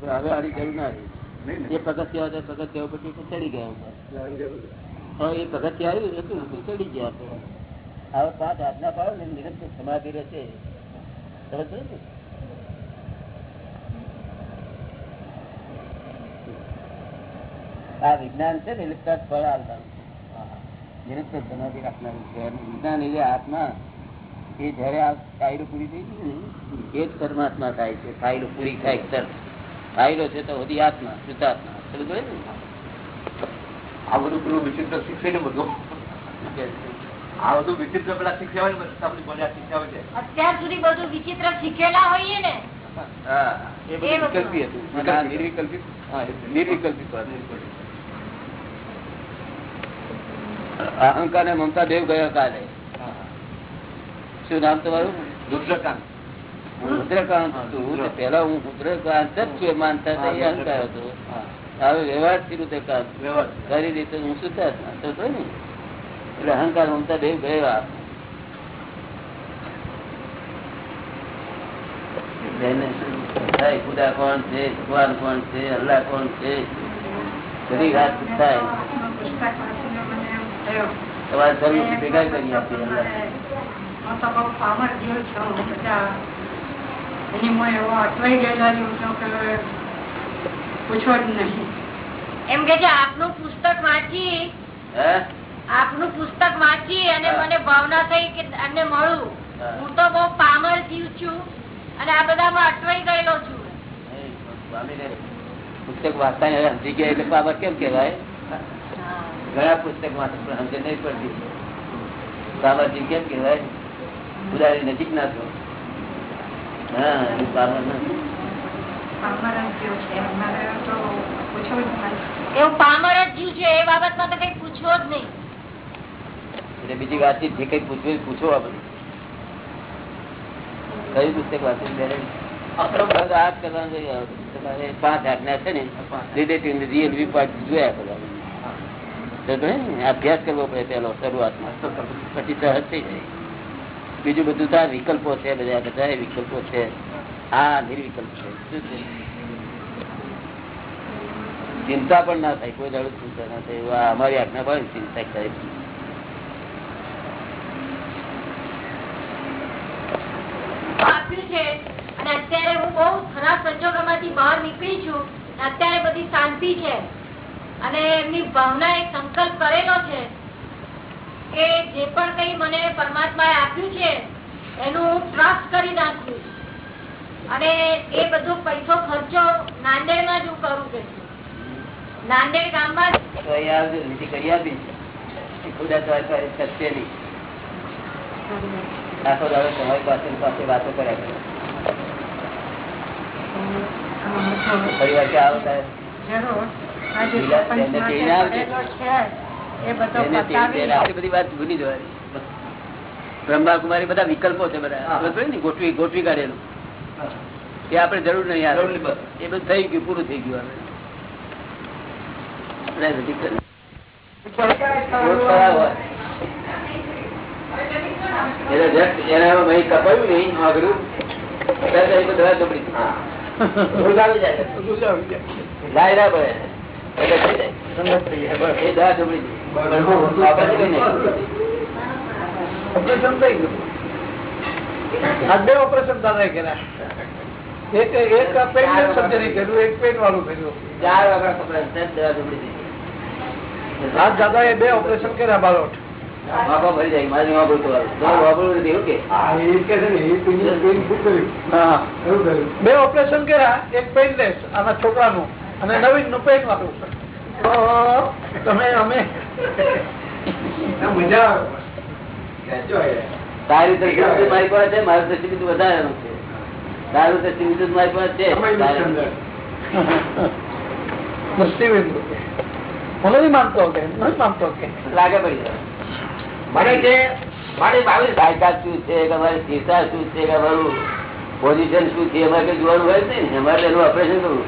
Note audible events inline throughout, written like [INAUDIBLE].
હવે આની જરૂર ના રહી એ પગથિયા હતા પગથિયા પછી ચડી ગયા હવે એ પગથિયા આવ્યું? હતું ચડી ગયા હવે પાંચ આજ્ઞા પાડો ને નિરંતર સમાધિ રહેશે. સમજ ને? આ વિજ્ઞાન છે ને એટલે ફળ આવવાનું નિરંતર સમાધિ રાખનારું છે. વિજ્ઞાન એટલે આત્મા. એ જયારે આ ફાઇલો પૂરી થઈ ગઈ ને એ જ પરમાત્મા થાય છે. ફાઇલો પૂરી થાય તરત ફાઇલો છે તો બધી આત્મા શુદ્ધાત્મા. ને? આ બધું પેલું વિચિત્ર શીખે ને બધું. આ બધું વિચિત્ર પેલા શીખ્યા હોય ને આપણી બોલ્યા શીખ્યા હોય છે. અત્યાર સુધી બધું વિચિત્ર શીખેલા હોઈએ ને હા એ એ બધું. બધું. વિકલ્પી હતું. અને આ નિર્વિકલ્પિત હા, એ નિર્વિકલ્પિત વાત. અહંકાર ને મમતા દેવ ગયા કાલે. શું નામ તમારું? રુદ્રકાંત. રુદ્રકાંત હતું તે હું રુદ્રકાંત જ છું માનતા એ અહંકાર હતો. હવે વ્યવહારથી રુદ્રકાંત રીતે હું શું તો કહ્યું ને એટલે અહંકાર મમતા દેવ ગયા ખુદા કોણ છે? ભગવાન કોણ છે? અલ્લાહ કોણ છે? બધી વાત થાય. તમારે સર્વ ભેગા કરી આપીએ અલ્લાહ પૂછો જ નહીં. એમ કે છે આપનું પુસ્તક વાંચી આપનું પુસ્તક વાંચી અને મને ભાવના થઈ કે અને મળું. હું. તો બહુ પામર જીવ છું અને આ બધામાં અટવાઈ ગયેલો છું. પુસ્તક વાંચતા ને સમજી ગયા એટલે પામર કેમ કેવાય ઘણા પુસ્તક વાંચે પણ સમજે નહીં પડતી. બાબાજી કેમ કેવાય ઉદાહરણ નજીક ના છો. હા એ બીજી વાતચીત જે કઈ પૂછવું પૂછો આ બધું કયું પુસ્તક વાંચી ત્યારે બસ આ જ કરવાનું છે. તમારે પાંચ આજ્ઞા છે ને રિલેટિવ રિયલ વ્યૂ પોઈન્ટ જોયા કરવાનું અભ્યાસ કરવો પડે પેલો શરૂઆતમાં. પછી સહજ થઈ જાય. બીજું બધું તો વિકલ્પો છે બધા બધા વિકલ્પો છે. આ નિર્વિકલ્પ છે. ચિંતા પણ ના થાય, કોઈ દાડું ચિંતા ના થાય. અમારી આજ્ઞા પણ ચિંતા થાય અત્યારે હું બહુ ખરાબ સંજોગોમાંથી બહાર નીકળી છું. અત્યારે બધી શાંતિ છે. અને એમની ભાવના એક સંકલ્પ કરેલો છે. કે જે પણ કઈ મને પરમાત્મા આપ્યું છે એનું હું ટ્રસ્ટ કરી નાખું. અને એ બધો પૈસો ખર્ચો નાંદેડમાં જ હું કરું કે નાંદેડ ગામમાં કરી આપી ખુદા તમારી નહીં. આખો દાડો તમારી પાસે પાસે વાતો કર્યા કરે. પરિવાર કે આવો બધો વાત ભૂલી જવાની બધા વિકલ્પો છે બધા. ગોઠવી ગોઠવી કાઢેલું. એ આપડે જરૂર નહીં બસ. એ બધું થઈ ગયું પૂરું થઈ ગયું હવે. એટલે બધી કરી. રોજ ખરાબ હોય. એટલે જસ્ટ એને અહીં કપાયું નહીં આગળ. તરત અહીં બધા ચોપડી રોજ આવી જાય. લાય ના પડે. એટલે થઈ જાય. એ કઈ નહીં. ઓપરેશન થઈ ગયું આ બે ઓપરેશન દાદા કર્યા એક એક પેન સર્જરી કર્યું એક વાળું ચાર દાદા એ બે ઓપરેશન કર્યા હા બે ઓપરેશન કર્યા એક આના છોકરાનું. અને નવીનનું પેન વાળું તો તમે અમે તારી દ્રષ્ટિ મારી પાસે છે મારી દ્રષ્ટિ બીજું વધારેનું છે. તારું દ્રષ્ટિ બીજું મારી પાસે છે. [LAUGHS] પોઝિશન શું છે એમાં કઈ જોવાનું હોય ને. અમારે એનું ઓપરેશન કરવું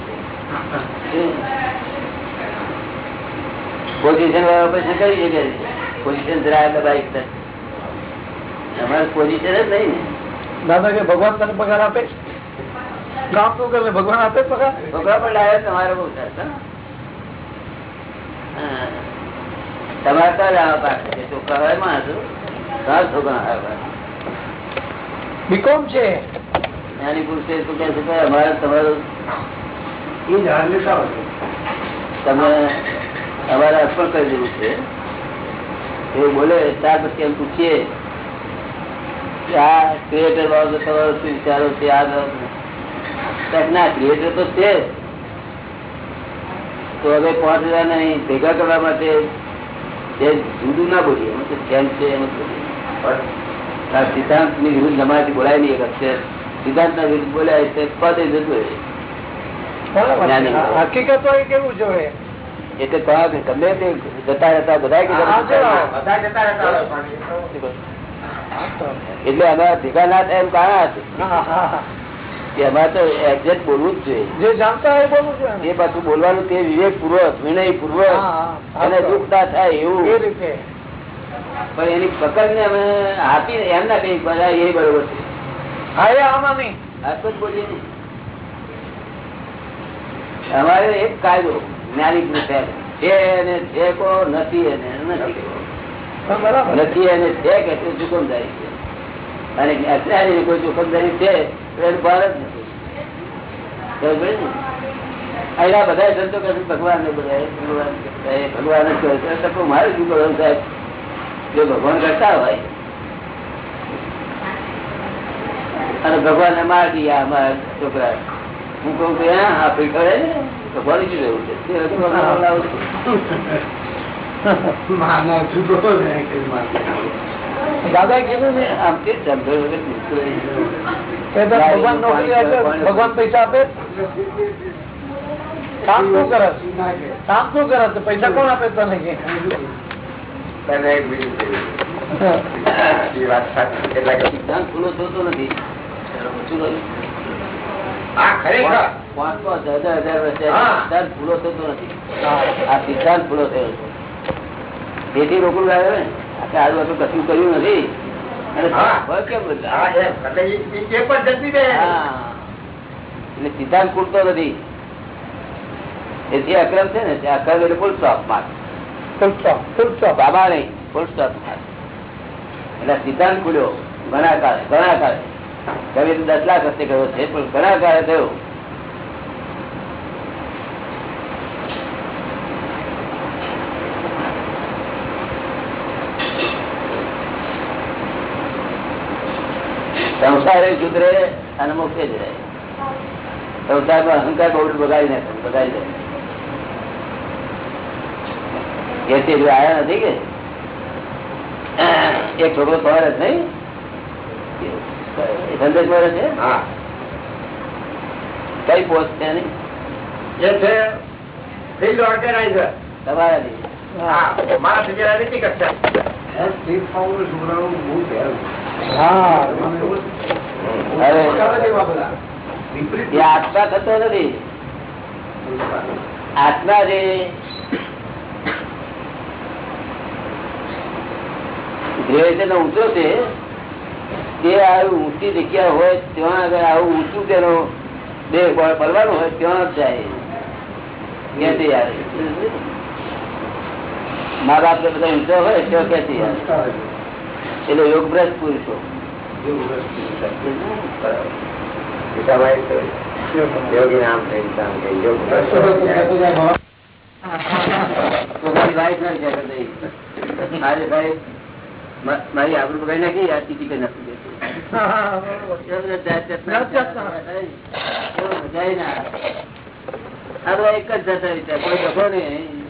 [LAUGHS] પોઝિશન વાળા ઓપરેશન કરી શકે પોઝિશન જરા દબાઈ તમારે પોઝિશન જ નહીં ને. દાદા કે ભગવાન તને પગાર આપે? કામ તો કરે ભગવાન આપે પગાર? છોકરા પણ લાવે તમારે બહુ. હા. તમારે તો પાક છે. છોકરા હોય માણસો તમારા છોકરા આવે. બીકોમ છે. નાની પુરુષે શું કહે છે કે અમારે તમારું તમે અમારે અર્પણ કરી દેવું છે. એ બોલે ત્યાર પછી એમ પૂછીએ આ ક્રિએટર બાબતે તમારો શું વિચારો છે આ ના ક્રિએટર તો છે તો હવે પાંચ હજાર નહીં ભેગા કરવા માટે જે જુદું ના બોલીએ એમ તો જેમ છે એમ જ બોલીએ. સિદ્ધાંતની વિરુદ્ધ અમારાથી બોલાય નહીં એક અક્ષર. સિદ્ધાંત ના વિરુદ્ધ બોલાય તે પદે જતું. હકીકત હોય કેવું જોઈએ? એટલે તમે ગમે તે જતા રહેતા બધા. એટલે અમારા ભેગા ના થાય એમ કારણ હતું. તો એક્ઝેક્ટ બોલવું જ જોઈએ. એ પાછું બોલવાનું તે વિવેક પૂર્વક વિનય પૂર્વક. અને દુઃખ ના થાય એવું. પણ એની પકડ ને અમે આપી એમ ના કઈ બધા એ બરોબર છે. અમારે એક કાયદો જ્ઞાની પુરુષ છે. એને છે કો નથી એને નથી. અને છે કે તે જોખમદારી છે. અને અજ્ઞાની કોઈ જોખમદારી છે તો એનું ભાર જ નથી? અહીંયા બધા સંતો કહે ભગવાન ને બધા ભગવાન જ કહે તો મારે શું કરવાનું સાહેબ? જો ભગવાન કરતા હોય અને ભગવાન ને માર દીયા અમારા છોકરા હું કહું કે હા આ પીઠળે તે ભગવાન લાવું છું. દાદા કીધું ને આમ તે જ સમજો વગર બિલકુલ નહીં. કે તો ભગવાન નોકરી આપે ભગવાન પૈસા આપે. કામ શું કરે? કામ શું કરે? પૈસા કોણ આપે તને કે? તને એક બીજું એ વાત સાચી. એટલે સિદ્ધાંત ખુલ્લો થતો નથી. શું કહ્યું? તેથી રોકડું લાવ્યો ને આપણે આજુ બાજુ કશું કર્યું નથી. અને હા. ફળ કેમ બદલાય? હા, એમ. એટલે એ- એ એ સિદ્ધાંત ખૂટતો નથી. એથી અક્રમ છે ને તે અક્રમ એટલે full stop mark full stop full stop બાબા નહીં ફૂલ સ્ટોપ માર્ક એટલે સિદ્ધાંત ખુલ્યો. ઘણા કાળે ઘણા કાળે. કવિ દસ લાખ હસ્તે કર્યો છે, પણ ઘણા કાળે થયો. સંસારે સુધરે અને મોક્ષે જ રહે સંસારમાં અહંકાર બહુ બગાડી નાખે બગાડી દે. એ તે જો આયા નથી કે? એક છોકરો સવાર જ નહીં? સંદેશ મળે છે? હા. કઈ પોસ્ટ છે એની? એ છે ફિલ્ડ ઓર્ગેનાઇઝર તમારાની હા, મારા નથી આત્મા થતો નથી. આત્મા જે ગ્રેવિટેશન નો ઊંચો છે તે આવી ઊંચી જગ્યા હોય ત્યાં આગળ આવું ઊંચું તેનો દેહ પડવાનું હોય ત્યાં જ જાય. ક્યાંથી આવે મા બાપ ને બધા ઊંચો હોય ત્યાં ક્યાંથી આવે? એટલે યોગ ભ્રષ્ટ પુરુષો. યોગી નામ યોગ. મારે ભાઈ મારી આબરૂ બગાડી નાખી આ ટીકી કરી નાખી એક જ જતા વિચાર કોઈ ડખો નહીં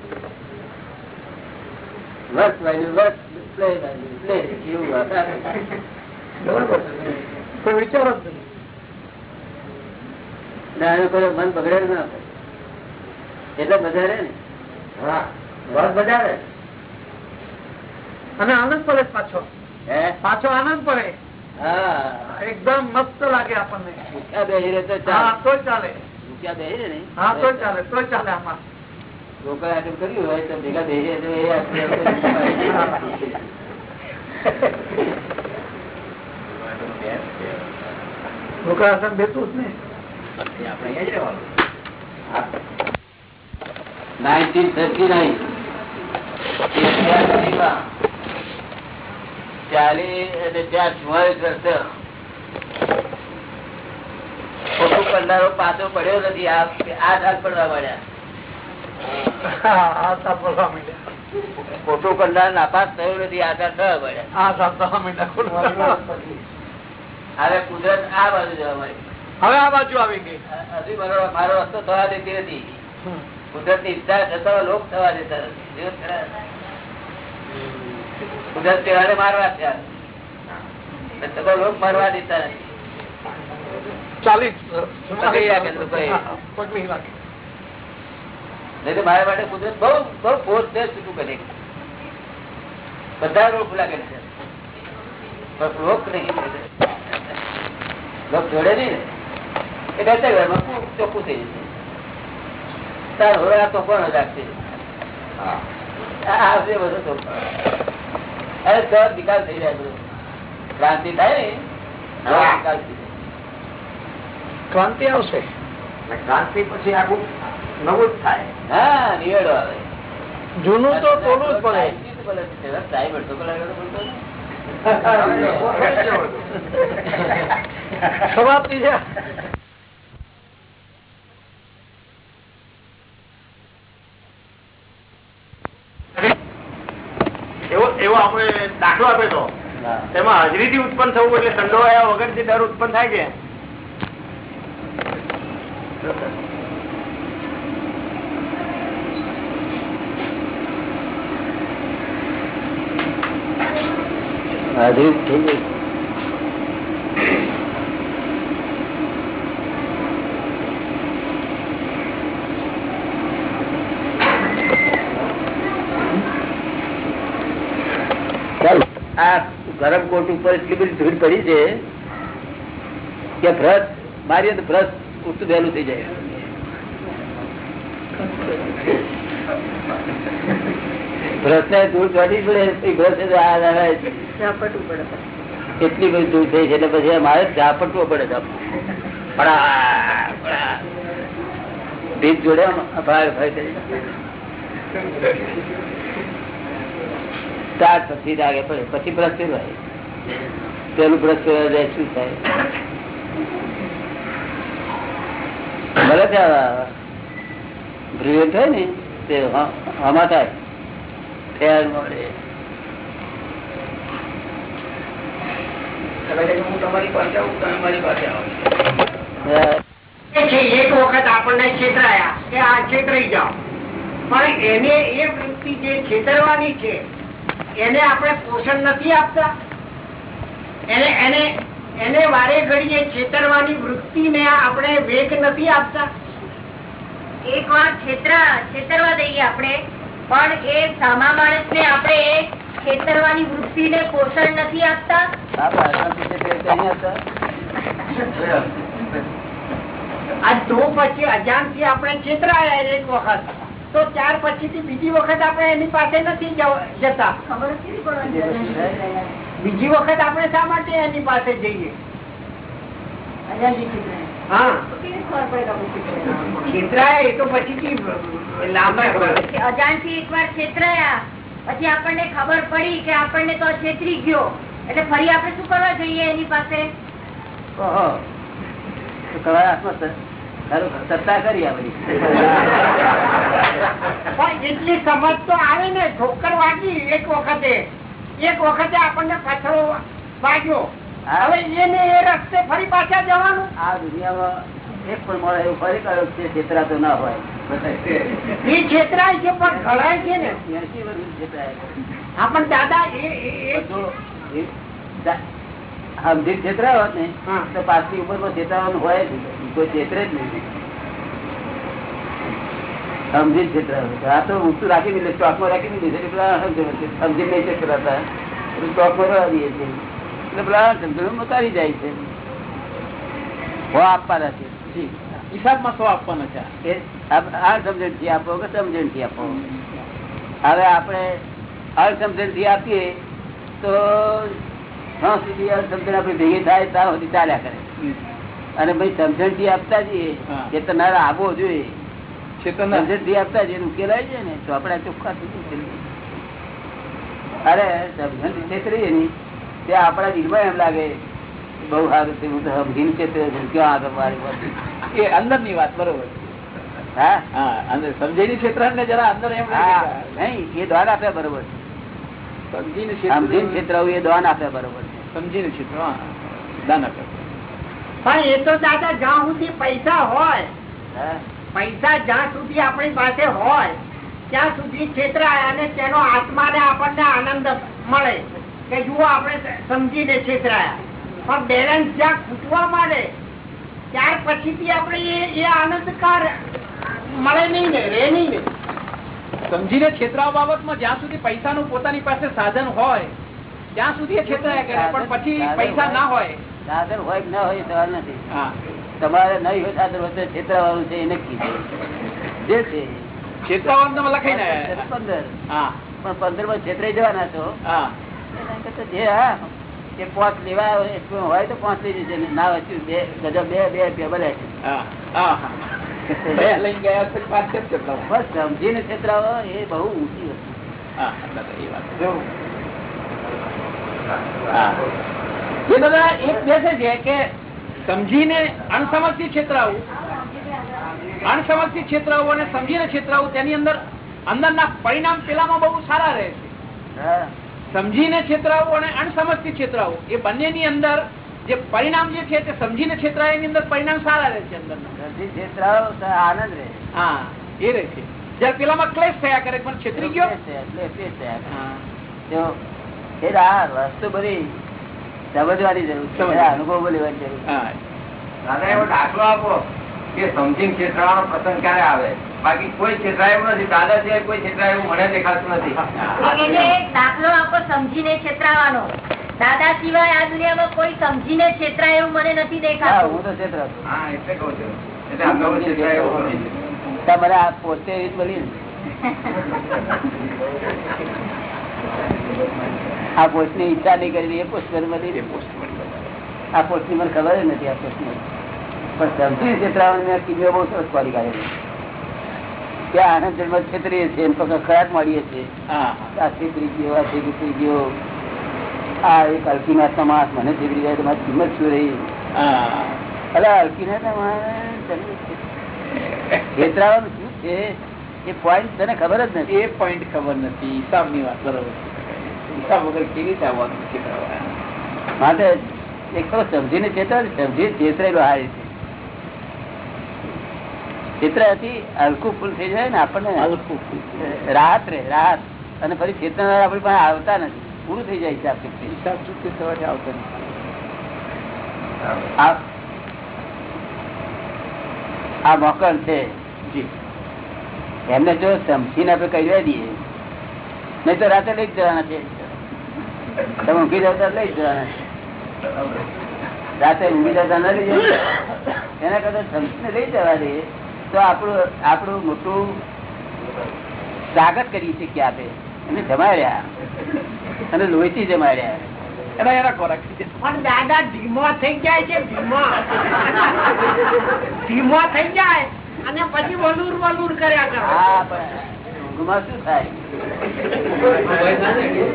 વસ વાયુ વસ. એવું કોઈ વિચાર જ નહીં મન બગડે ના એટલે બધા રે ને? હા, બસ બજાવે. અને આનંદ પડે પાછો. હે? પાછો આનંદ પડે. હા એકદમ મસ્ત લાગે આપણને ભૂખ્યા બેહી રહે તો હા ચાલે તો ચાલે ભૂખ્યા બેહી રહે ને હા તો ચાલે તો ચાલે આમાં રોકડ આટલું કર્યું હોય તો ભેગા બેસી રહે તો એ આપણે ઢોકળા સાથે બેઠું જ ને આપણે અહીંયા જ રહેવાનું નાઇન્ટીન થર્ટી નાઇન ચાલીસ ત્યાં વર્ષ ખોટું કરનારો પાછો પડ્યો નથી આ આ સાલ પડવા મળ્યા આ સાપ બોલવા માંડ્યા. ખોટું કરનાર નાપાસ થયો નથી આ સાલ થવા મળ્યા. હવે કુદરત આ બાજુ જવા મળી હવે આ બાજુ આવી ગઈ. હજી મારો મારો રસ્તો થવા દેતી હતી કુદરતની ઈચ્છા થતા લોક થવા દેતા નથી. કુદરત તહેવારે મારવા થયા લોક મારવા દેતા ચાલીસ નહીં મારા માટે કુદરત બહુ બહુ ફોર્સ છે છૂટું કરે. બધા રોગ લાગે છે. પણ રોગ નહીં લોક જોડે નહીં ને એ બે ત્રણ ચોખ્ખું થઈ જશે. તાર આ તો કોણ રાખશે આ આવશે બધો તો અરે તો વિકાસ થઈ જાય ક્રાંતિ થાય ને વિકાસ ક્રાંતિ આવશે. ક્રાંતિ પછી આખું નવું જ થાય. હા નિવેડો આવે. જૂનું તો થોડું જ પડે. સાહેબ અડધો કલાક સમાપ્તિ છે એવો એવો આપણે દાખલો આપે તો. તેમાં હાજરી થી ઉત્પન્ન થવું એટલે સંડોવાયા વગર જે ડર ઉત્પન્ન થાય છે. હાજરી થઈ ગઈ ચાલો આ ગરમ કોટ ઉપર એટલી બધી ધૂળ પડી છે કે બ્રશ મારી બ્રશ ઉઠતું વહેલું થઈ જાય બ્રશ ને ધૂળ ચોટી પડે આ આ એટલી બધી ધૂળ થઈ છે એટલે પછી મારે ઝાપટવો પડે ઝાપટવું. પડા, પડા. ભીત જોડે. સ્ટાર્ટ પછી લાગે પડે. પછી ભ્રષ્ટ પેલું ભ્રષ્ટ જાય શું થાય? ભલે ત્યાં બ્રિલિયન્ટ હોય ને તે આમાં થાય. ફેર મળે એક વખત આપણને છેતરાયા કે આ છેતરાઈ જાઓ. પણ એને એ વૃત્તિ જે છેતરવાની છે એને આપણે પોષણ નથી આપતા. એને એને એને વારે ઘડીએ છેતરવાની વૃત્તિને આપણે વેગ નથી આપતા. એક વાર છેતરા છેતરવા દઈએ આપણે પણ એ સામા માણસ ને આપણે એ વૃત્તિ ને પોષણ નથી આપતા. આ તો પછી અજાણથી આપણે છેતરાયા એક વખત. તો ત્યાર પછી થી બીજી વખત આપણે એની પાસે નથી જતા. બીજી વખત આપણે શા માટે એની પાસે જઈએ? પછી આપણને ખબર પડી કે આપણને તો છેતરી ગયો. એટલે ફરી આપણે શું કરવા જઈએ એની પાસે? તો સત્તા કરી આ બધી. એટલી સમજ તો આવે ને ઠોકર વાગી એક વખતે. એક વખતે આપણને પાછળ વાગ્યો. હવે એને એ રસ્તે ફરી પાછા જવાનું? આ દુનિયામાં એક પણ મળે એવું ફરી કયો છે છેતરાતો ના હોય. એ છેતરાય છે પણ ઘડાય છે ને. એંશી વર્ષ છેતરાય હા પણ દાદા એ તો છેતરાય હોત ને. તો પાછલી ઉંમરમાં છેતરાવાનું હોય જ. કોઈ છેતરે જ નહીં. સમજી જ આ તો ઊંચું રાખી દીધું સ્ટોકમાં રાખી દીધું એટલે પેલા. સમજી નહીં છેતરાતા એટલે સ્ટોકમાં રહેવા દઈએ છીએ. એટલે પેલા સમજણ મકાવી જાય છે. હો આપવાના છે. હિસાબમાં શું આપવાનો છે. આ- આ સમજણથી આપો કે સમજણથી આપો? હવે આપણે અસમજણથી આપીએ તો સુધી અસમજણ આપણી ભેગી થાય ત્યાં સુધી ચાલ્યા કરે. અને ભાઈ સમજણથી આપતા જઈએ તમારે આવવો જોઈએ. સમજણથી આપતા જઈએ ઉકેલાય છે ને ચોપડા ચોખ્ખા થઈ અરે સમજણથી છેતરીએ ને તે આપણા દિલમાં એમ લાગે બહુ સારું છે હું તો સમજીને છેતર્યો છું ક્યાં આગળ મારી એ અંદરની વાત બરોબર. હા? હા અંદર સમજેલી ક્ષેત્ર ને જરા અંદર એમ નહીં એ દ્વાન આપે બરોબર છે. સમજીને સમજીને ક્ષેત્ર એ દ્વાન આપે બરોબર છે. સમજીને ક્ષેત્ર દાન આપે પણ એ તો દાદા જ્યાં સુધી પૈસા હોય પૈસા જ્યાં સુધી આપણી પાસે હોય ત્યાં સુધી છેતરાય અને તેનો આત્માને આપણને આનંદ મળે કે જુઓ આપણે સમજીને છેતરાયા પણ બેલેન્સ જ્યાં ખૂટવા માંડે ત્યાર પછીથી આપણે એ- આનંદકાર આનંદ મળે નહીં ને રે નહીં ને. સમજીને છેતરાવ બાબતમાં જ્યાં સુધી પૈસાનું પોતાની પાસે સાધન હોય ત્યાં સુધી એ છેતરાયા કરે પણ પછી પૈસા ના હોય સાધન હોય ના હોય સવાલ નથી. તમારે નહીં હોય સાધન હોય છેતરાવાનું છે એ નક્કી જે છે. છેતરાવાનું લખાઈ ને. પંદર. પણ પંદરમાં છેતરાઈ જવાના છો. હા. એના કરતા જે હા એ પાંચ લેવા હોય તો પાંચ લઈ જશે ના હોય બે ગજબ બે બે રૂપિયા ભલે. છે લઈને ગયા? બસ સમજીને છેતરાવો એ બહુ ઊંચી વસ્તુ. હા એ વાત. એ બધા એક બેસે છે કે સમજીને અણસમજથી છેતરાવું. અણસમજથી છેતરાવું અને સમજીને છેતરાવું તેની અંદર અંદરના પરિણામ પેલામાં બહુ સારા રહે છે. સમજીને છેતરાવું અને અણસમજથી છેતરાવું એ બંનેની અંદર જે પરિણામ જે છે તે સમજીને છેતરાય એની અંદર પરિણામ સારા રહે છે અંદર સમજી આનંદ રહે. હા એ રહે છે. જયારે પેલામાં ક્લેશ થયા કરે પણ છેતરી ગયો? વસ્તુ બધી સમજવાની જરૂર અનુભવ લેવાની જરૂર હા. દાદા એવો દાખલો આપો કે સમજીને છેતરાવાનો પ્રસંગ ક્યારે આવે? બાકી કોઈ છેતરાય નથી. દાદા સિવાય કોઈ છેતરાય મને દેખાતું નથી. દાખલો આપો સમજીને છેતરાવાનો. દાદા સિવાય આ દુનિયામાં કોઈ સમજીને છેતરાય એવું મને નથી દેખાતું. હું તો છેતરાતો. હા એટલે કહું છું. એટલે પોતે રીત મળી ને. [LAUGHS] આ પોસ્ટની ઈચ્છા નહીં કરી એ પોસ્ટ મળી આ પોસ્ટની મને ખબર જ નથી આ પોસ્ટની પણ સમજી છેતરાવાનું મેં કિલ્લો બહુ સરસ પાડી કાઢેલું ત્યાં આનંદ જન્મ છેતરીએ છીએ એમ પકડ ખરાબ મળીએ છીએ આ છેતરી ગયો આ છેતરી ગયો આ એક અલ્કીનાથ નો માણસ મને છેતરી જાય તો મારી કિંમત શું રહી? અરે અલ્કીનાથ ના છેતરાવાનું શું છે? એ પોઈન્ટ તને ખબર જ નથી. એ પોઈન્ટ ખબર નથી. હિસાબની વાત બરોબર હિસાબ વગર કેવી રીતે આવવાનું છે માટે એક તો સમજીને ચેતર સમજી ચેતરેલો હારી છે ચિત્ર હલકું ફૂલ થઈ જાય ને આપણને હલકું રાહત રે રાહત. અને ફરી ચેતના આપણી પાસે આવતા નથી. પૂરું થઈ જાય છે હિસાબ આવતો નથી? આ મોકલ છે. એમને જો સમજીને આપણે કહી દઈએ નહીં તો રાતે લઈ જવાના છે. તમે ઊંઘી જતા લઈ જવાના. છે રાતે ઊંઘી જતા ના લઈ જવાના. એના કરતા સમજીને લઈ જવા દે તો આપણું આપણું મોટું સ્વાગત કરી શકીએ આપે. એને જમાડ્યા. અને લોહીથી જમાડ્યા. એના એના ખોરાક પણ દાદા ધીમો થઈ જાય છે ધીમો. ધીમો થઈ જાય અને પછી વલુર વલુર કર્યા કરે. હા ઊંઘમાં શું થાય?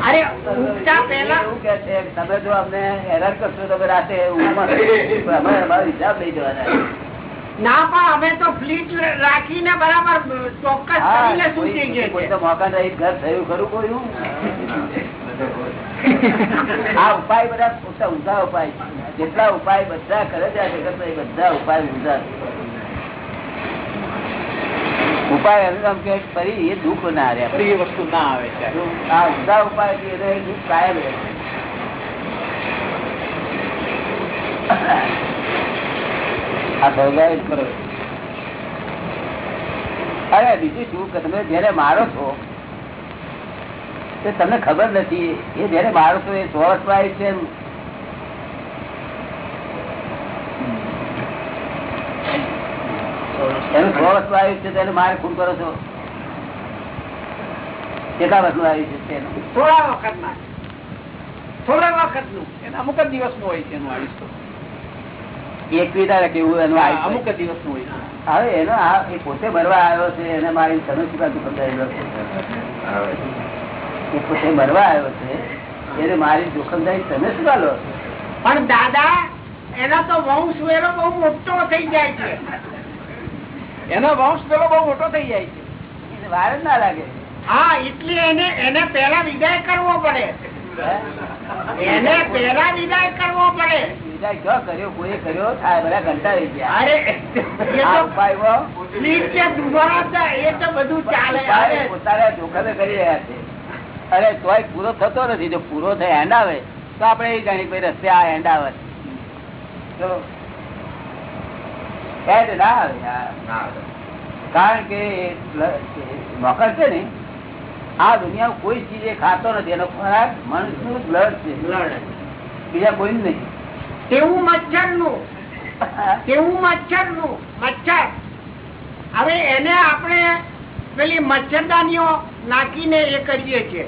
અરે ઉઠતા પહેલા એવું કે છે તમે જો અમને હેરાન કરશો તો રાતે ઊંઘમાં અમે અમારો હિસાબ લઈ જવાના ના પણ અમે તો ફ્લીટ રાખીને બરાબર ચોક્કસ કરીને કોઈ- થઈ કોઈ તો મોકા રહી ઘર થયું ખરું કોઈનું આ ઉપાય બધા ઊંધા ઉપાય. જેટલા ઉપાય બધા કરે છે બધા ઉપાય ઊંધા. ઉપાય એનું નામ કે ફરી એ દુઃખ ના રહે. ફરી એ વસ્તુ ના આવે. આ ઊંધા ઉપાયથી એને એ દુઃખ કાયમ રહે. આ સહગાય કરો. અરે બીજું શું કે તમે જયારે મારો છો તે તમને ખબર નથી એ જયારે મારો છો એ સો વર્ષમાં આવી છે એમ. એનું સો વર્ષમાં આવ્યું છે તેને મારે ખૂન કરો છો? કેટલા વર્ષનું આવ્યું છે થોડા વખતમાં થોડા વખતનું એને અમુક જ દિવસનું હોય છે એનું આયુષ્ય. એકવી કેવું એનું અમુક જ દિવસનું હોય હવે એનો આ એ પોતે મરવા આવ્યો છે એને મારી સમજાયેલો છે. એ પોતે મરવા આવ્યો છે એને મારી જોખમદારી તમે શું પણ દાદા એનો તો વંશ વેરો બહુ મોટો થઈ જાય છે. એનો વંશ પેલો બહુ મોટો થઈ જાય છે. વાર જ ના લાગે. હા એટલે એને એને પેલા વિદાય કરવો પડે. એને પેલા વિદાય કરવો પડે. બીજા ક્યાં કર્યો કોઈ કર્યો આ બધા કંટાળી ગયા. અરે એ તો બધું ચાલે. પોતાના જોખમે કરી રહ્યા છે. અરે તોય પૂરો થતો નથી. જો પૂરો થાય એન્ડ આવે તો આપણે એ જાણી રસ્તે આ એન્ડ આવે. ના આવે. કારણ કે મકર છે ને આ દુનિયા કોઈ ચીજ એ ખાતો નથી. એનો ખોરાક મનુષ્યનું બ્લડ છે. બીજા કોઈ નહીં. તેવું મચ્છરનું તેવું મચ્છરનું મચ્છર. હવે એને આપણે પેલી મચ્છરદાનીઓ નાખીને એ કરીએ છીએ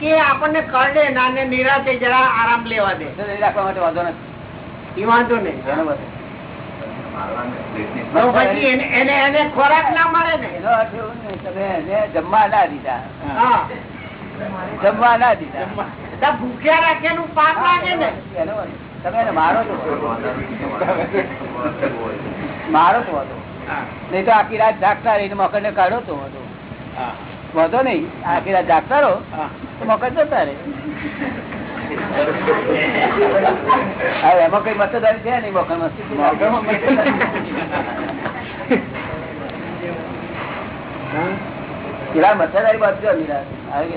કે આપણને કરડે નાને નિરાશે જરા આરામ લેવા દે. રાખવા માટે વાંધો નથી. એ વાંધો નહીં એનો બધો. તો પછી એને એને એને ખોરાક ના મળે ને. તમે જમવા ના દીધા. જમવા ના દીધા. ભૂખ્યા રાખેલું પાપ લાગે ને. તમે મારો તો. હતો નહીં તો આખી રાત જાગતા રહીને મકર ને કાઢો તો વાંધો હા. વાંધો નહીં. આખી રાત જાગતા રહો તો મકર જતા રહે. હવે એમાં કઈ મતદાન છે નહીં મોકલ પેલા મતદારી બાજુ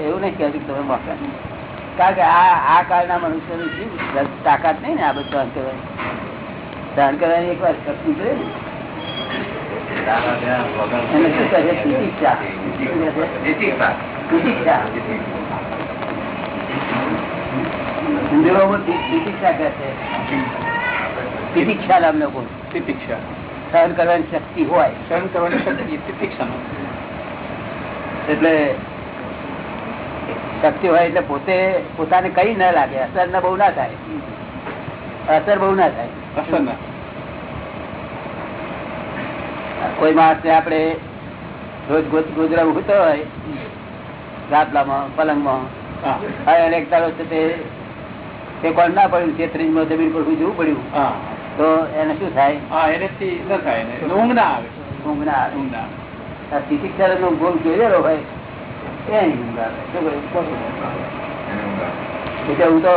એવું નહીં કહેતું તમે મોકલ. કારણ કે આ આ કાળના મનુષ્યની તાકાત નહીં ને આ બધું સહન કરવાની. સહન કરવાની એક વાર શક્તિ છે ને એને શું કહે. તિતિક્ષા. હિન્દુઓમાં કહે છે. તિતિક્ષા નામ લોકો તિતિક્ષા. સહન કરવાની શક્તિ હોય. સહન કરવાની શક્તિ તિતિક્ષાનો એટલે શક્તિ હોય એટલે પોતે પોતાને કઈ ના લાગે. અસર ના બહુ ના થાય. અસર બહુ ના થાય. અસર ના. કોઈ માણસ ને આપણે રોજ ગોજરા ગોદરા ઉગતો હોય રાતલામાં પલંગમાં એક દાડો છે તે તે કોણ ના પડ્યું તેત્રીસમાં જમીન પર જવું પડ્યું. તો એને શું થાય? હા ન થાય ઊંઘ ના આવે. ઊંઘ ના આવે. ઊંઘ ના આવે. આ તિતિક્ષા નો ગોલ જોયેલો હોય એ ઊંઘ આવે. શું કહ્યું? એટલે હું તો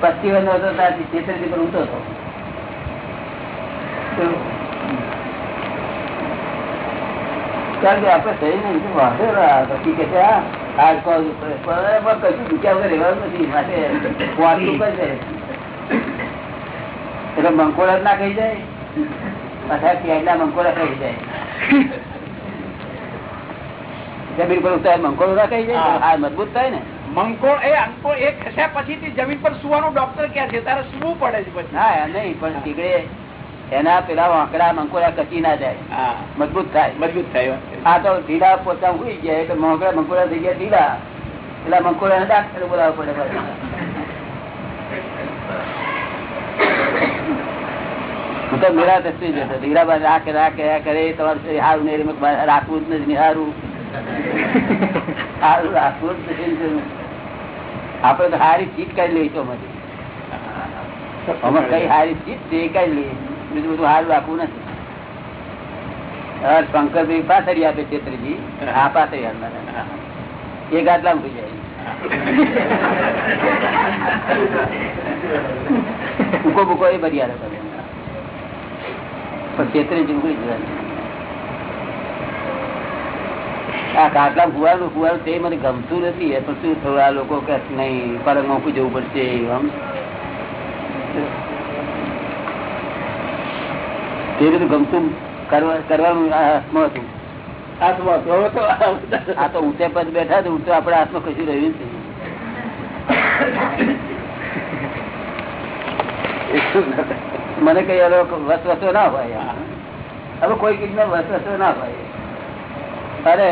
પચીસ વર્ષ હતો ત્યારથી તેત્રીસ પર ઊંઘતો હતો. કારણ કે આપણે શરીર ને વાંધો આવે. પછી કે છે આ મંકોડા ના કહી જાય? પાછા ક્યાંના મંકોડા કહી જાય. જમીન પર ઉતાર મંકોડો ના કહી જાય? હા. આ મજબૂત થાય ને? મંકો એ અંકો એ ખસ્યા પછી જમીન પર સુવાનું ડોક્ટર ક્યાં છે. તારે સુવું પડે છે પછી. ના એમ નહીં પણ તીગડે એના પેલા વાંકડા મંકોડા કચી ના જાય. મજબૂત થાય. મજબૂત થાય આ તો ઢીલા પોતા ઉઈ ગયા. એટલે મોકડા મંકોડા થઈ ગયા ઢીલા. પેલા મંકોડા ને ડાક્ટર બોલાવવા પડે હું તો જતો રાખે રાખે કરે તમારે હારું એમ રાખવું જ નથી હારું સારું રાખવું જ નથી આપડે તો હારી ચીજ કઈ લઈશું અમારી. અમે કઈ હારી ચીજ છે એ કાઢી લઈએ. બીજું બધું હાલ રાખવું નથી. શંકરભાઈ પાથરી આપે છેત્રીજી હા પાથરી આપનારા. એ ઉઠી જાય. ભૂકો ભૂકો એ બધી હારે પણ છેત્રીજી ઉઠી જવાનું આ કાટલા ફુવાનું ફુવાનું તે મને ગમતું નથી. પણ શું થોડા લોકો કે નહીં પલંગ મોકું જવું પડશે આમ તે બધું ગમતું કરવાનું હાથમાં હતું. હવે તો આ તો ઊંચે પદ બેઠા તો ઊંચે આપણા હાથમાં કશું રહ્યું જ મને કઈ હવે વસવસો ના હોય હવે કોઈ ચીજ નો વસવસો ના હોય. અરે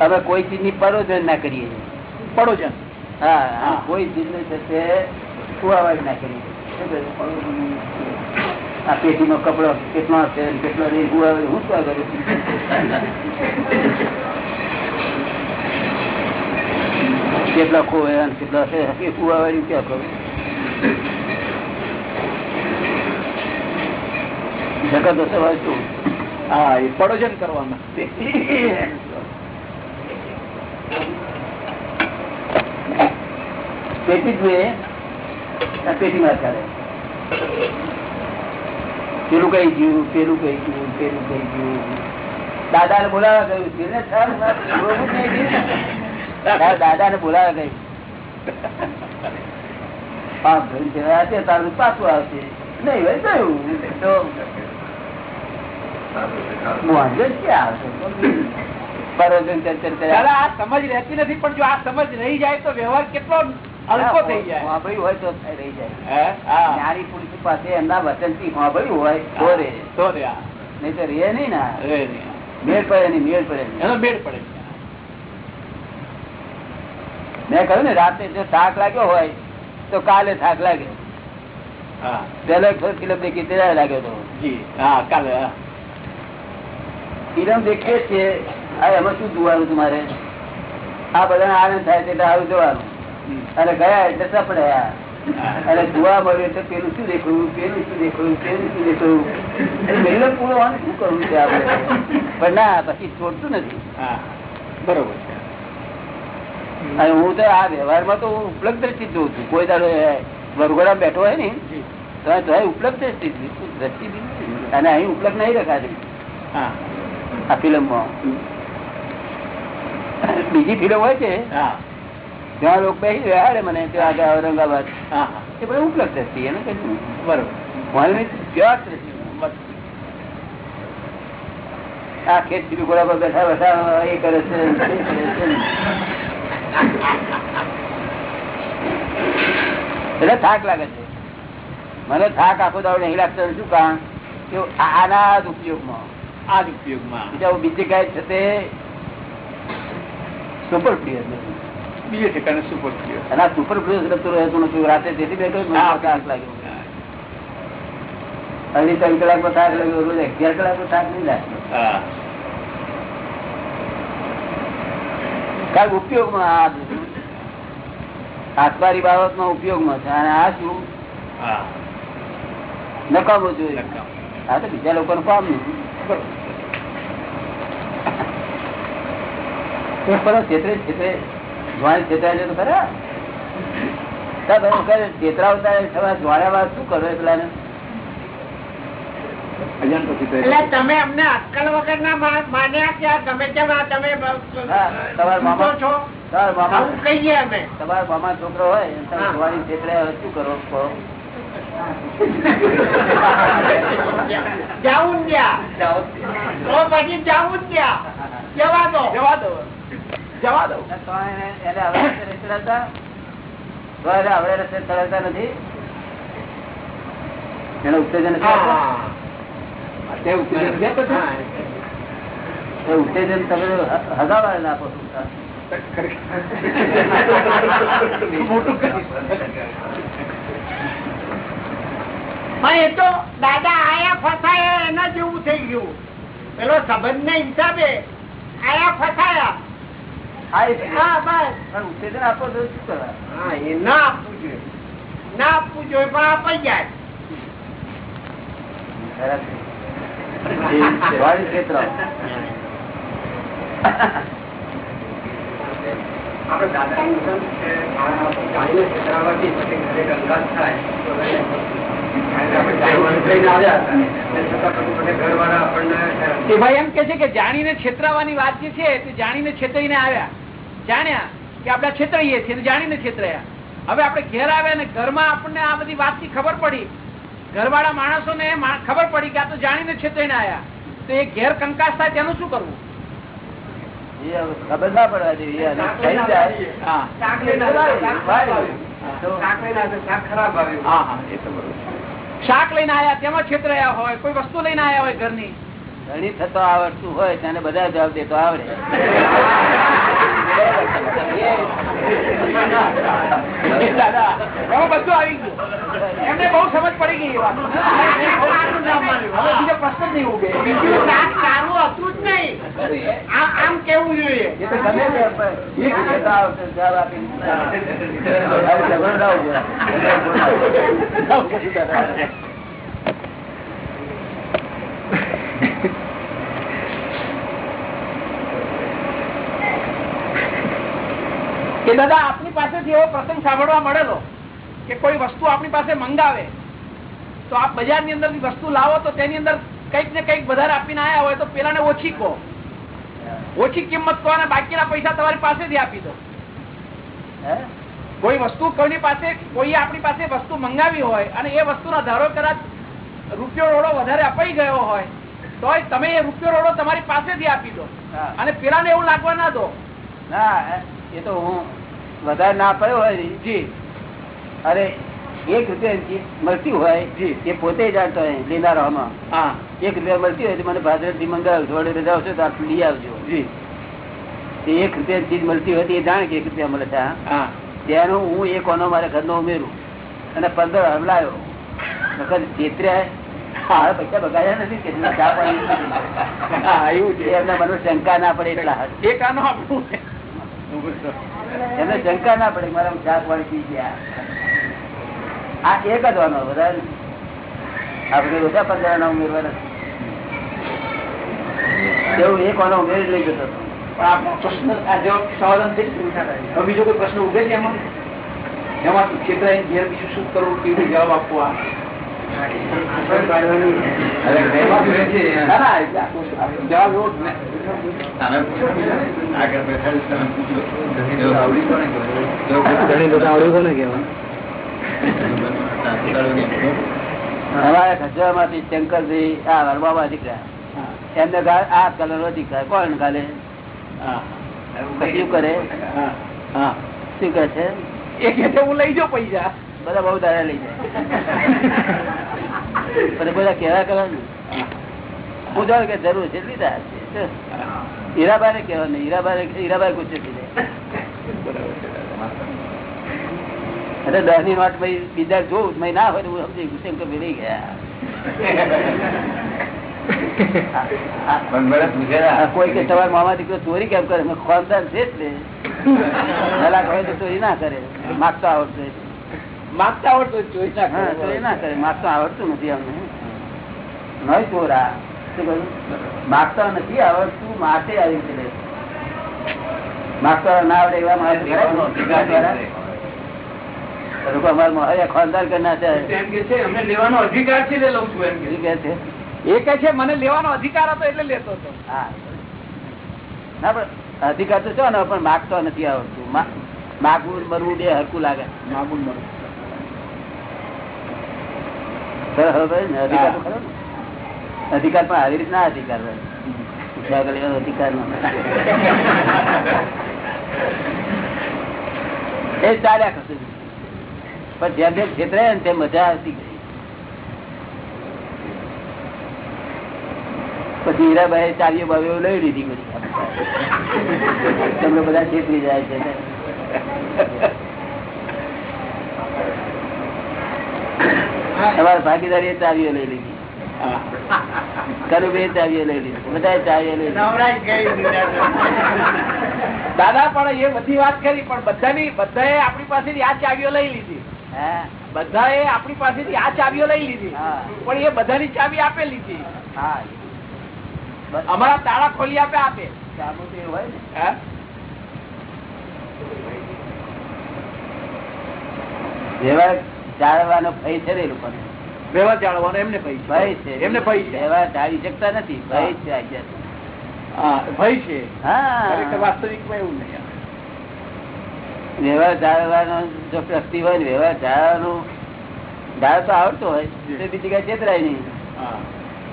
હવે કોઈ ચીજની પરોજન ના કરીએ. છે હા કોઈ ચીજ ને થશે તે કુવાવાડી ના કરીએ આ પેટીનો કપડો કેટલો છે ને કેટલો નહીં હું આવે હું શું કરું? કેટલા ને કેટલા છે? એ કુવાવાળી ક્યાં કરું જગત તો સવાય શું? હા, એ પડોજન કરવામાં પેટી જોઈએ પેટીમાં ચાલે પેલું કઈ ગયું પેલું કઈ ગયું પેલું કઈ ગયું. દાદા ને બોલાવા ગયું છે. ગયું. દાદા ને બોલાવા તારું પાછું આવશે. નહીં કયું સમજ રહેતી નથી પણ જો આ સમજ રહી જાય તો વ્યવહાર કેટલો અલ્પો થઈ જાય. વાપર્યું હોય તો રહી જાય. હે? પુરુષ પાસે એમના વચનથી સાંભળ્યું હોય તો રે તો રે નહીં તો રે નહીં ના. રે નહીં. મેળ પડે નહીં મેળ પડે એનો મેળ પડે મેં કહ્યું ને રાતે જો થાક લાગ્યો હોય તો કાલે થાક લાગે. હા. પેલો કિલો દેખી લાગ્યો તો. જી હા કાલે હા. ફિલ્મ દેખીએ છીએ આ એમાં શું જોવાનું તમારે આ બધા આનંદ થાય છે એટલે આવું જોવાનું. અને ગયા એટલે સપડ્યા અને જોવા મળ્યું એટલે પેલું શું દેખાયું પેલું શું દેખાયું પેલું શું દેખાયું. એટલે પૂરો હોય શું કરવું છે આપણે? પણ ના પછી છોડતું નથી. બરોબર. અને હું તો આ વ્યવહારમાં તો ઉપલબ્ધ દ્રષ્ટિ જોઉં છું. કોઈ દાડો વરઘોડા બેઠો હોય ને તો તો ઉપલબ્ધ દ્રષ્ટિ જ, દ્રષ્ટિ અને અહીં ઉપલબ્ધ નહીં રખાતી હા. આ ફિલ્મમાં. બીજી ફિલ્મ હોય છે. હા. ત્યાં લોકો બેસી મને ત્યાં આગળ ઔરંગાબાદ. એ બધું ઉપલબ્ધ હતી એને બરોબર. માનવી પ્યોર આ ખેત ઘોડા પર બેઠા બેઠા એ કરે છે. એટલે થાક લાગે છે. મને થાક આખો દાવ નહીં લાગતો શું કારણ? કે આના જ ઉપયોગમાં. આ જ ઉપયોગમાં. બીજા બીજી કઈ છે તે સુપર સુપર પ્રિય અને સુપર પ્રિય રમતું રહેતો નથી રાતે તેથી બેઠો થાક લાગ્યો અઢી ત્રણ કલાકમાં થાક લાગ્યો રોજ અગિયાર કલાકમાં થાક નહીં લાગ્યો કારણ ઉપયોગમાં આ. આસપારી બાબતમાં ઉપયોગમાં છે અને આ શું? નકામો જોઈએ. આ તો બીજા લોકોનું કામ નહીં. પણ છેતરે છેતરે જોવાની છેતરાય છે તો ખરા? છોકરો હોય શું કરો? જવું ગયા તો પછી જવું જ ત્યાં. જવા દો. જવા દો. જવા દો એને- એને આવડે રસ્તે ચડાવતા? આવડે રસ્તે ચડાવતા નથી. એને ઉત્તેજન તમે હગાવા નાખો એ તો દાદા આયા ફસાયા એના જેવું થઈ ગયું. પેલો સંબંધ ને હિસાબે આયા ફસાયા. ઉત્તેજન આપો તો શું કરવા હા એ ના આપવું જોઈએ. ના આપવું જોઈએ પણ અપાઈ જાય. એમ કે છે કે જાણીને છેતરાવાની વાત જે છે તે જાણીને છેતરીને આવ્યા. જાણ્યા કે આપણે છેતરાઈએ છીએ ને જાણીને છેતરાયા. હવે આપણે ઘેર આવ્યા ને ઘરમાં આપણને આ બધી વાતની ખબર પડી. ઘરવાળા માણસોને મા- ખબર પડી કે આ તો જાણીને છેતરીને આવ્યા તો એ ઘેર કંકાસ થાય તેનું શું કરવું? ખબર ના પડવા દેવી શાક લઈને આયા તેમાં છેતરાયા હોય કોઈ વસ્તુ લઈને આયા હોય ઘરની? ઘણી થતો આવડતું હોય તેને બધા જવાબ દેતો આવડે. બધું આવી ગયું. એમને બહુ સમજ પડી ગઈ પ્રશ્ન જ નહીં આમ કેવું જોઈએ એ તો ગમે તે પણ એક રીતે તો આવશે, જવાબ આપીને. હવે ઝઘડો ના ઊભો. કે દાદા આપની પાસેથી એવો પ્રસંગ સાંભળવા મળેલો કે કોઈ વસ્તુ આપણી પાસે મંગાવે તો આપ બજારની અંદર વસ્તુ લાવો તો તેની અંદર કંઈક ને કંઈક વધારે આપીને આવ્યા હોય તો પેલાને ઓછી કહો. ઓછી કિંમત કહો અને બાકીના પૈસા તમારી પાસેથી આપી દો. કોઈ વસ્તુ કોઈની પાસે કોઈ આપણી પાસે વસ્તુ મંગાવી હોય અને એ વસ્તુનો ધારો કદાચ રૂપિયો રોડો વધારે અપાઈ ગયો હોય તોય તમે એ રૂપિયો રોડો તમારી પાસેથી આપી દો. અને પેલાને એવું લાગવા ના દો. ના એ તો હું વધારે ના પડ્યો હોય જી. અરે એક રૂપિયા મળતી હોય એ પોતે જાણતો હોય લેનારામાં હા. એક રૂપિયા મળતી હોય મને ભાદરથી મંગાવ જોડે રજા આવશે તો આટલું લઈ આવજો. જી. એક રૂપિયા ચીજ મળતી હોય એ જાણે કે એક રૂપિયા મળે છે હા. હા. તેનું હું એક કોનો મારા ઘરનો ઉમેરું. અને પંદર હમલાયો વખત ચેતર્યા. પૈસા બગાડ્યા નથી કે ચા પાણી એમના મને શંકા ના પડે એટલા. એક આનો આપણું એમને શંકા ના પડે, મારા ચા પાણી પી ગયા આ એક જ વાનો બધા. આપણે ઓછા પંદર ના ઉમેરવાના એવું એક વાનો ઉમેરી લઈ જતો હતો. પ્રશ્ન, આ જવાબ સમાધાન થઈ ગયું. બીજો કોઈ પ્રશ્ન ઉભે છે એમાં એમાં ક્ષેત્ર ઘેર બીજું શું કરવું કેવું જવાબ આપવો? અમારા ખસવામાંથી શંકરજી આ વરબાબા દીકરા એમને આ કલર દીકરા કોણ કાલે શું કરે? હા. હા. શું કહે છે? એ કે હું લઈ જાઉં પૈસા. બધા બહુ દાડા લઈ જાય. પણ બધા કેવા કરવાનું. ને જાણ કે જરૂર છે લીધા છે. હીરાબાઈ કેવા નહીં હીરાબાઈ હીરાબાઈ ગુસ્સે થઈ જાય અરે દસની નોટ ભાઈ બીજા જોઉં મેં ના હોય તો હું સમજી ગુસ્સે કે લઈ ગયા. કોઈ કે તમારા મામા દીકરો ચોરી કેમ કરે? ખોલદાર છે જ ને. કલાક હોય તો ચોરી ના કરે. માગતો આવડતો. માગતા આવડતો હોય ના કરે. ચોરી ના કરે. માગતો આવડતું નથી અમને. નહીં ચોરા માગતા નથી આવડતું માટે આવી રીતે માગતા ના આવડે એવા માણસ ખરા ને? લોકો અમારા મહારાજા ખોલદાર કરનાર છે એમ કે છે અમને લેવાનો અધિકાર છે એટલે લઉં છું એમ શું કહે છે. એ કે છે મને લેવાનો અધિકાર હતો એટલે લેતો હતો. હા. ના પણ અધિકાર તો છો ને પણ માગતો નથી આવડતું. મા- માગવું મરવું બે હરકું લાગે. માગવું ને? અધિકાર પણ આવી રીતના અધિકાર હોય. અધિકાર એ ચાલ્યા કરતું પણ જેમ જેમ ને તે મજા આવતી ગઈ. પછી હીરાભાઈ ચાવીઓ બાવીઓ લઈ લીધી બધી. તમને બધા છેતરી જાય છે. તમારા ભાગીદારી ચાવીઓ લઈ લીધી. કરુભાઈ ચાવીઓ લઈ લીધી. બધા ચાવીઓ લઈ દાદા પણ એ બધી વાત કરી પણ બધાની બધાએ આપણી પાસેથી આ ચાવીઓ લઈ લીધી. હા? બધાએ આપણી પાસેથી આ ચાવીઓ લઈ લીધી. પણ એ બધાની ચાવી આપેલી હતી હા. અમારા તાળા ખોલી આપે આપે. ચાબુ તો એવું હોય ને હા? વ્યવહાર જાળવવાનો ભય છે રે લોકો વ્યવહાર જાળવવાનો એમને ભય ભય છે. એમને ભય છે. વ્યવહાર જાળી શકતા નથી. ભય છે ભય છે. હા. વાસ્તવિકમાં એવું નહીં વ્યવહાર જાળવવાનો જો શક્તિ હોય વ્યવહાર જાળવવાનું જાળ તો આવડતો હોય તો બીજી કઈ છેતરાય નહીં. હા.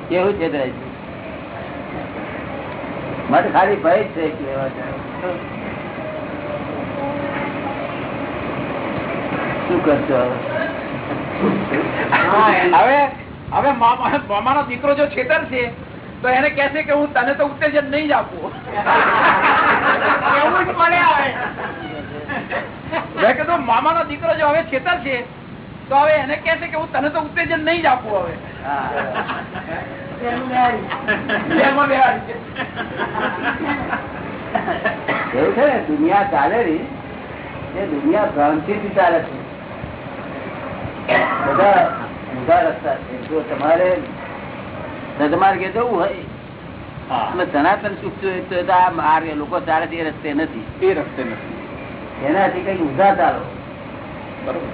કેવું છેતરાય છે. માટે ખાલી ભય છે વ્યવહાર જાળવવાનો. શું કરશો હવે? હવે હવે મામાનો દીકરો જો છેતર છે તો એને કહેશે કે હું તને તો ઉત્તેજન નહીં જ આપું. એવું જ પડે હવે મેં કીધું મામાનો દીકરો જો હવે છેતર છે તો હવે એને છે કે હું તને તો ઉત્તેજન નહીં જ આપું હવે. એવું છે દુનિયા ચાલે રહી એ દુનિયા ભ્રાંતિ થી ચાલે છે. બધા ઊંધા રસ્તા છે. જો તમારે સદમાર્ગે જવું હોય સનાતન સુખ જોઈએ તો આ માર્ગ લોકો ચાલે એ રસ્તે નથી. એ રસ્તે નથી. એનાથી કઈ ઊંધા ચાલો. બરોબર.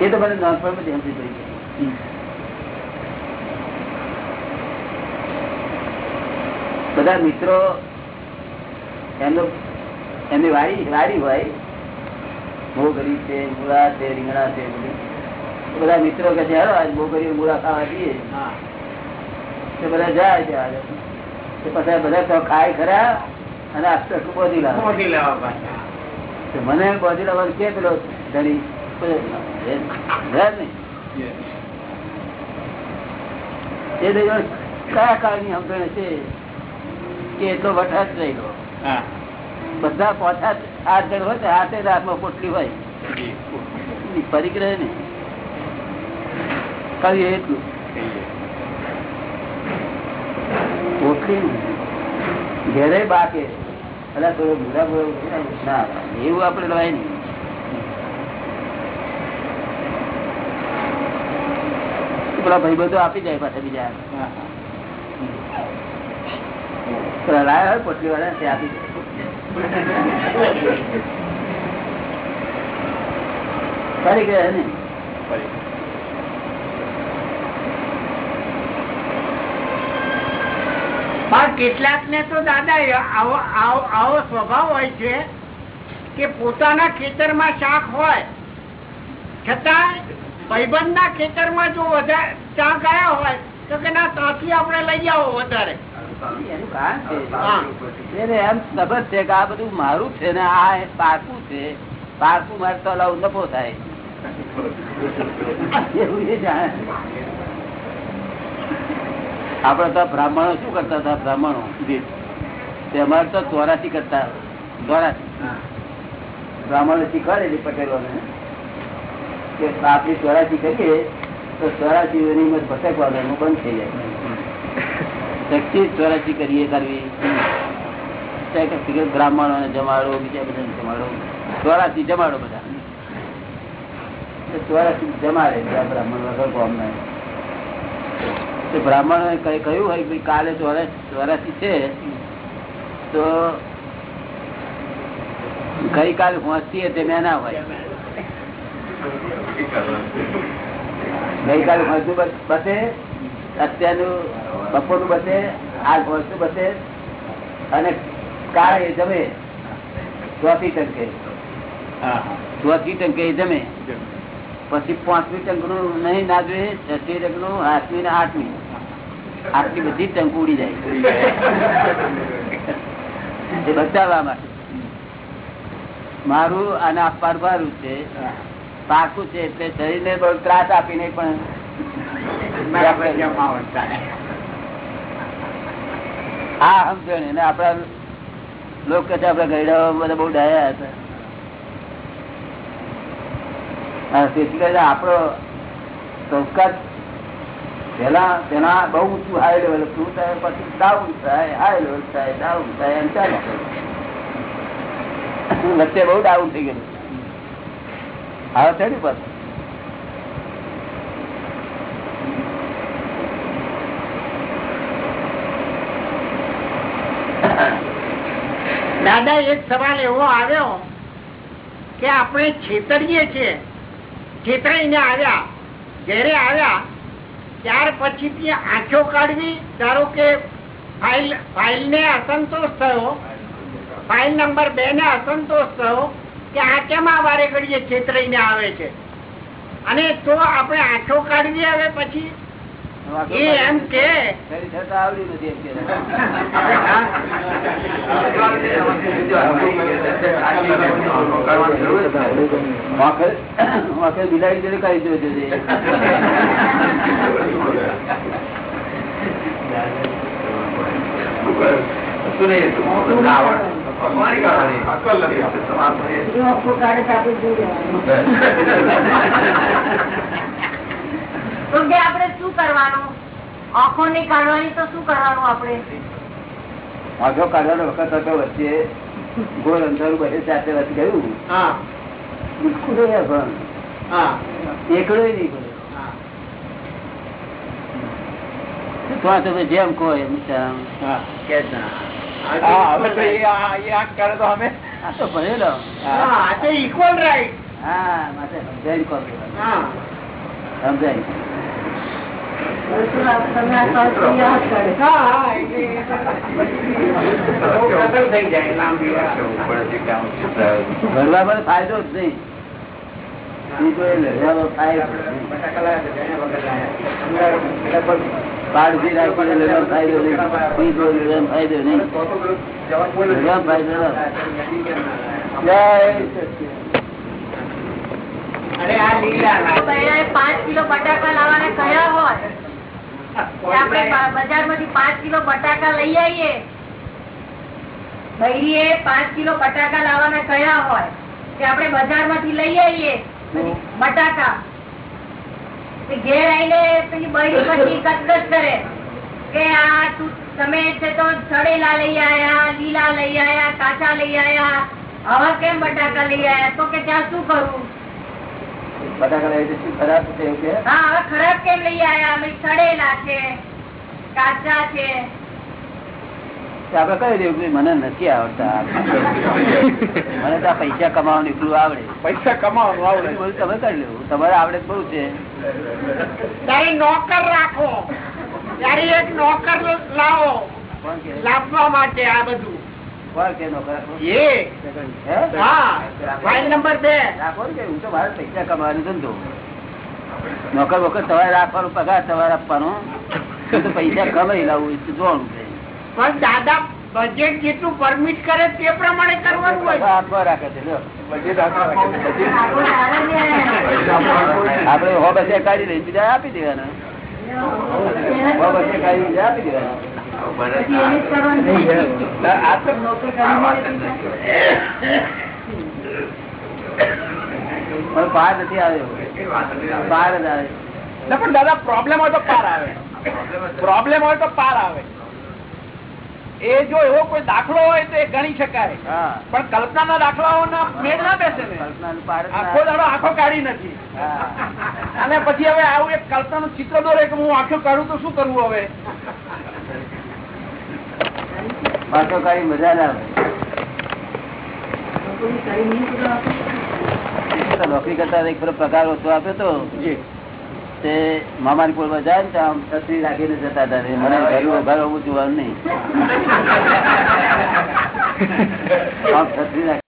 એ તો મને નાનપણમાં સમજી પડી બધા મિત્રો એમનો એમની વાડી વાડી હોય મોગરી છે મૂળા છે રીંગણા છે બધા. મિત્રો કે છે આજ મોગરી મૂળા ખાવા જઈએ. તો બધા જાય છે આજે. પછી બધા ખાય ખરા અને બોધી લાવે? મને બોધી લાવવાનું કે પેલો જણ કયા કાળની સમજણ છે કે એટલો વઠાત રહેલો હા. બધા પોતા આઠ જણ હોય તો હાથે હાથમાં પોટલી હોય. પરિગ્રહ રહે ને. કઈ એટલું. પોટલી ઘેરે બાકે. અલા થોડો ભૂરા ભૂરા ના એવું આપડે લવાય નહીં. પેલા ભાઈ બધું આપી જાય પાછા બીજા. પેલા લાયા હોય પોટલી વાળા તે આપી જાય ફરી ગયા ને? કેટલાક ને તો દાદા આવો આવો સ્વભાવ હોય છે કે પોતાના ખેતરમાં શાક હોય, છતાં ભાઈબંધ ના ખેતરમાં જો વધારે શાક આવ્યા હોય, તો કે ના, ત્યાંથી આપણે લઈ આવો વધારે. એનું કારણ છે. હા. એને એમ ખબર છે કે આ બધું મારું છે ને આ પાકું છે. પાકું મારે તો લાવ નફો થાય. એવું એ જાણે. આપડે તો બ્રાહ્મણો શું કરતા હતા? બ્રાહ્મણો. તે અમારે તો ચોરાસી કરતા. ચોરાસી. બ્રાહ્મણો શીખવાડે પટેલો ને કે આપણી ચોરાસી કરીએ તો ચોરાસી ભટકવાનું બંધ થઈ જાય. શક્તિ ચોરાસી કરીએ, કરવી. કહ્યું હોય કાલે ચોરાસી છે, તો ગઈકાલે પહોંચતી તે મેં ના હોય. ગઈકાલે પહોંચતું બસે? અત્યારનું બપોરનું બસે આ વસ્તુ બસે અને કાળે જમે ચોથી ટંકે. ચોથી ટંકે જમે. પછી પાંચમી ટંકનું નહીં ના જોઈએ છઠ્ઠી ટંકનું આઠમી ને આઠમી. આટલી બધી ટંક ઉડી જાય. એ બચાવવા માટે. મારું અને આ પરભારું છે. પાકું છે એટલે શરીરને બહુ ત્રાસ આપીને પણ જમાવટ થાય આ આપડા લોકો કહે આપડા ગયડા બધા બહુ ડાયા હતા. આપડો સંસ્કાર પેલા તેના બહુ ઊંચું હાઈ લેવલ શું થાય પછી ડાઉન થાય હાઈ લેવલ થાય ડાઉન થાય, એમ ચાલે. વચ્ચે બહુ ડાઉન થઈ ગયેલું હવે થયું પાછું? દાદા એક સવાલ એવો આવ્યો કે આપણે છેતરીએ છીએ. છેતરાઈને આવ્યા. ઘેરે આવ્યા. ત્યાર પછી આંખો કાઢવી, ધારો કે ફાઇલ ફાઇલ ને અસંતોષ થયો, ફાઇલ નંબર બે ને અસંતોષ થયો કે આ કેમ આ વારે ઘડીએ છેતરાઈને આવે છે? અને તો આપણે આંખો કાઢવી આવે પછી એમ કે. ફરી નથી બિલાડી જોડે જોજો ભગવાન કાઢે. અક્કલ નથી આપણે તમારે તો કે આપણે શું કરવાનું? આંખો ની કાઢવાની તો શું કરવાનું આપણે? આંખો કાઢવાનો વખત હતો વચ્ચે ગોળ અંધારું બધે સાથે વચ્ચે ગયું. બિલકુલ એ અભણ. નહીં જેમ કહો એમ કે ના. હા, ભણેલો સમજાય. કહો પેલા. હા સમજાય હા હા એટલે ખતમ થઈ જાય લાંબી વાત. ભરવા પર ફાયદો જ નહીં. કાળજી રાખીને લડવામાં ફાયદો નહીં ફાયદો નહીં. જય જય સચિદાનંદ. અરે આ લીલા બહેરાએ પાંચ કિલો બટાકા લાવવાના કયા હોય? આપણે બજારમાંથી પાંચ કિલો બટાકા લઈ આવીએ? બૈરીએ પાંચ કિલો બટાકા લાવવાના કયા હોય? કે આપણે બજારમાંથી લઈ આવીએ? બટાકા. ઘેર આવીને પછી બૈરી પછી કચકચ કરે. કે આ તમે છે તો સડેલા લઈ આયા લીલા લઈ આયા કાચા લઈ આયા આવા કેમ બટાકા લઈ આયા? તો કે ત્યાં શું કરું? બટાકા લઈ શું ખરાબ છે એવું કે? હા ખરાબ કેમ લઈ આવ્યા અમે સડેલા છે કાચા છે. આપડે કહી દેવું મને નથી આવડતા. મને તો પૈસા કમાવાનું એટલું આવડે. પૈસા કમાવાનું આવડે. તમે કરી લેવું તમારે આવડે તો બહુ છે. નોકર રાખો. ત્યારે એક નોકર લાવો. લાવવા માટે આ બધું. કે નોકર રાખો? એ હે? હા. ફાઇલ નંબર બે. રાખો ને હું તો મારે પૈસા કમાવાનો ધંધો નોકર વખત તમારે રાખવાનો પગાર તમારે આપવાનો. તો પૈસા કમાઈ લાવું એ જોવાનું પણ દાદા બજેટ જેટલું પરમિટ કરે તે પ્રમાણે કરવાનું હોય. હાથમાં રાખે છે લ્યો. બજેટ હાથમાં રાખે છે, બજેટ. આપડે હો બસે કાઢી લઈ બીજા આપી દેવાના. હો બસે કાઢી બીજા આપી દેવાના. પાર નથી આવ્યો. પાર જ આવે. પણ દાદા પ્રોબ્લેમ હોય તો પાર આવે. પ્રોબ્લેમ હોય તો પાર આવે. એ જો એવો કોઈ દાખલો હોય તો એ ગણી શકાય. હા. પણ દાખલાઓ દાખલાઓના મેળ ના બેસે ને. કલ્પનાનું પાર આખો દાડો આંખો કાઢી નથી હા. અને પછી હવે આવું એક કલ્પનાનું ચિત્ર દોરે કે હું આંખો કાઢું તો શું કરવું હવે? પાછો કઈ મજા ના આવે. નોકરી કરતા એક પ્રકાર પગાર ઓછો આપ્યો તો. તે મામાની પોળમાં જાય ને ત્યાં આમ છત્રી રાખીને જતા હતા. મને ઘર ઘર જોવાનું નહીં. [LAUGHS] આમ છત્રી રાખી